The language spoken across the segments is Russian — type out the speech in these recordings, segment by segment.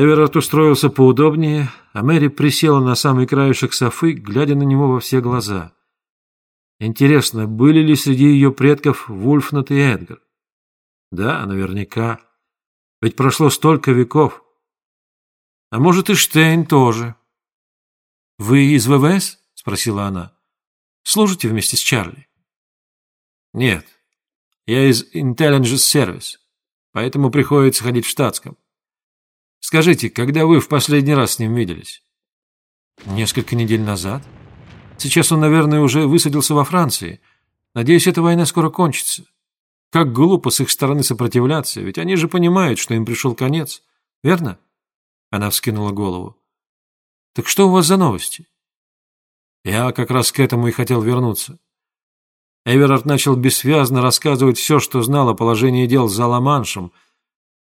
Эверард устроился поудобнее, а Мэри присела на самый краешек софы, глядя на него во все глаза. Интересно, были ли среди ее предков Вульфнат и Эдгар? Да, наверняка. Ведь прошло столько веков. А может, и Штейн тоже. «Вы из ВВС?» — спросила она. «Служите вместе с Чарли?» «Нет, я из Intelligence Service, поэтому приходится ходить в штатском. Скажите, когда вы в последний раз с ним виделись?» «Несколько недель назад. Сейчас он, наверное, уже высадился во Франции. Надеюсь, эта война скоро кончится. Как глупо с их стороны сопротивляться, ведь они же понимают, что им пришел конец. Верно?» Она вскинула голову. Так что у вас за новости? Я как раз к этому и хотел вернуться. Эверард начал бессвязно рассказывать все, что знал о положении дел за Ла-Маншем.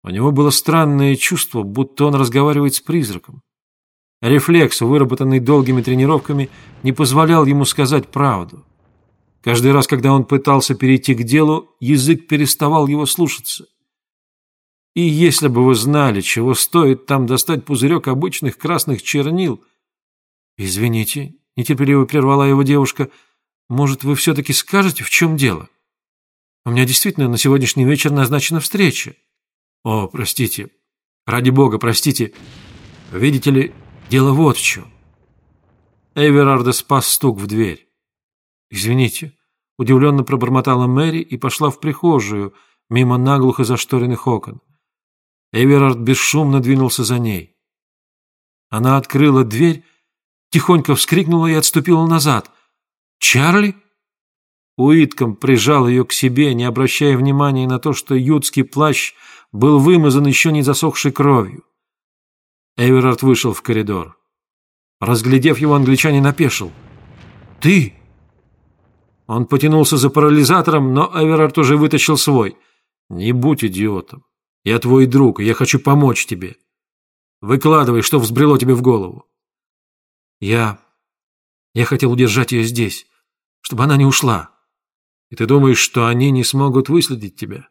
У него было странное чувство, будто он разговаривает с призраком. Рефлекс, выработанный долгими тренировками, не позволял ему сказать правду. Каждый раз, когда он пытался перейти к делу, язык переставал его слушаться. И если бы вы знали, чего стоит там достать пузырек обычных красных чернил... Извините, нетерпеливо прервала его девушка, может, вы все-таки скажете, в чем дело? У меня действительно на сегодняшний вечер назначена встреча. О, простите. Ради бога, простите. Видите ли, дело вот в чем. Эверарда спас стук в дверь. «Извините», — удивленно пробормотала Мэри и пошла в прихожую, мимо наглухо зашторенных окон. Эверард бесшумно двинулся за ней. Она открыла дверь, тихонько вскрикнула и отступила назад. «Чарли?» Уитком прижал ее к себе, не обращая внимания на то, что ютский плащ был вымазан еще не засохшей кровью. Эверард вышел в коридор. Разглядев его, англичанин опешил. «Ты?» Он потянулся за парализатором, но Эверард уже вытащил свой. «Не будь идиотом. Я твой друг, я хочу помочь тебе. Выкладывай, что взбрело тебе в голову. Я... Я хотел удержать ее здесь, чтобы она не ушла. И ты думаешь, что они не смогут выследить тебя?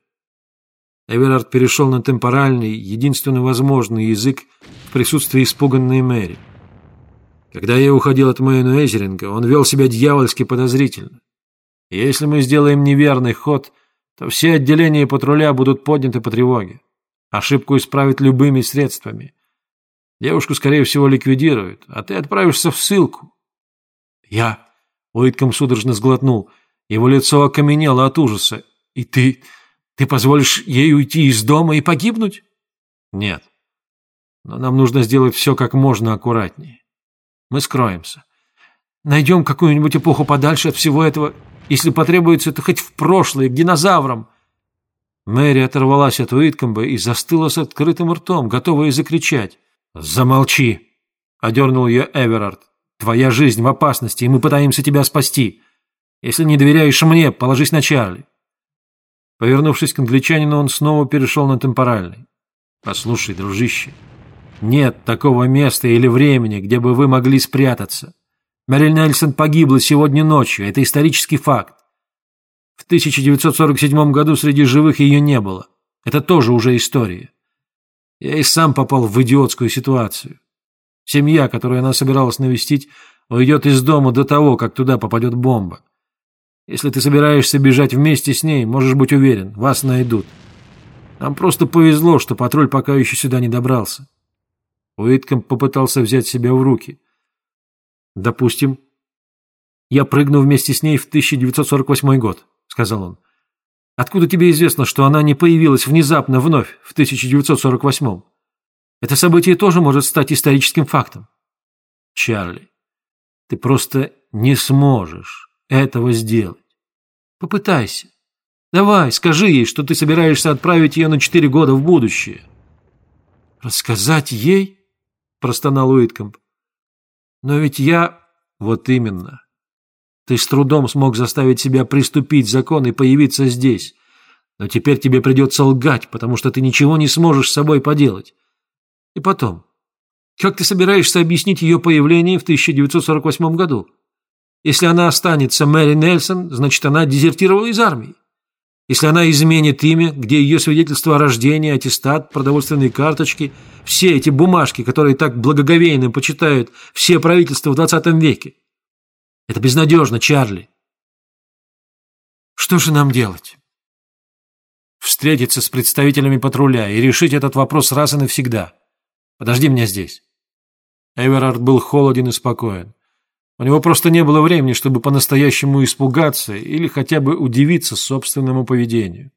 Эверард перешел на темпоральный, единственно возможный язык в присутствии испуганной Мэри. Когда я уходил от Мэйну Эзеринга, он вел себя дьявольски подозрительно. Если мы сделаем неверный ход, то все отделения патруля будут подняты по тревоге. Ошибку исправить любыми средствами. Девушку, скорее всего, ликвидируют, а ты отправишься в ссылку. Я... Уитком судорожно сглотнул. Его лицо окаменело от ужаса. И ты... ты позволишь ей уйти из дома и погибнуть? Нет. Но нам нужно сделать все как можно аккуратнее. Мы скроемся. Найдем какую-нибудь эпоху подальше от всего этого если потребуется, то хоть в прошлое, к динозаврам. Мэри оторвалась от Уиткомба и застыла с открытым ртом, готовая закричать. «Замолчи!» — одернул ее Эверард. «Твоя жизнь в опасности, и мы пытаемся тебя спасти. Если не доверяешь мне, положись на Чарли». Повернувшись к англичанину, он снова перешел на темпоральный. «Послушай, дружище, нет такого места или времени, где бы вы могли спрятаться. Мэриль Нельсон погибла сегодня ночью, это исторический факт. В 1947 году среди живых ее не было. Это тоже уже история. Я и сам попал в идиотскую ситуацию. Семья, которую она собиралась навестить, уйдет из дома до того, как туда попадет бомба. Если ты собираешься бежать вместе с ней, можешь быть уверен, вас найдут. Нам просто повезло, что патруль пока еще сюда не добрался. Уитком попытался взять себя в руки – «Допустим. Я прыгну вместе с ней в 1948 год», — сказал он. «Откуда тебе известно, что она не появилась внезапно вновь в 1948-м? Это событие тоже может стать историческим фактом». «Чарли, ты просто не сможешь этого сделать. Попытайся. Давай, скажи ей, что ты собираешься отправить ее на четыре года в будущее». «Рассказать ей?» – простонал Уиткомп. Но ведь я... Вот именно. Ты с трудом смог заставить себя приступить закон и появиться здесь. Но теперь тебе придется лгать, потому что ты ничего не сможешь с собой поделать. И потом, как ты собираешься объяснить ее появление в 1948 году? Если она останется Мэри Нельсон, значит, она дезертировала из армии. Если она изменит имя, где ее свидетельство о рождении, аттестат, продовольственные карточки, все эти бумажки, которые так благоговейно почитают все правительства в 20 веке. Это безнадежно, Чарли. Что же нам делать? Встретиться с представителями патруля и решить этот вопрос раз и навсегда. Подожди меня здесь. Эверард был холоден и спокоен. У него просто не было времени, чтобы по-настоящему испугаться или хотя бы удивиться собственному поведению.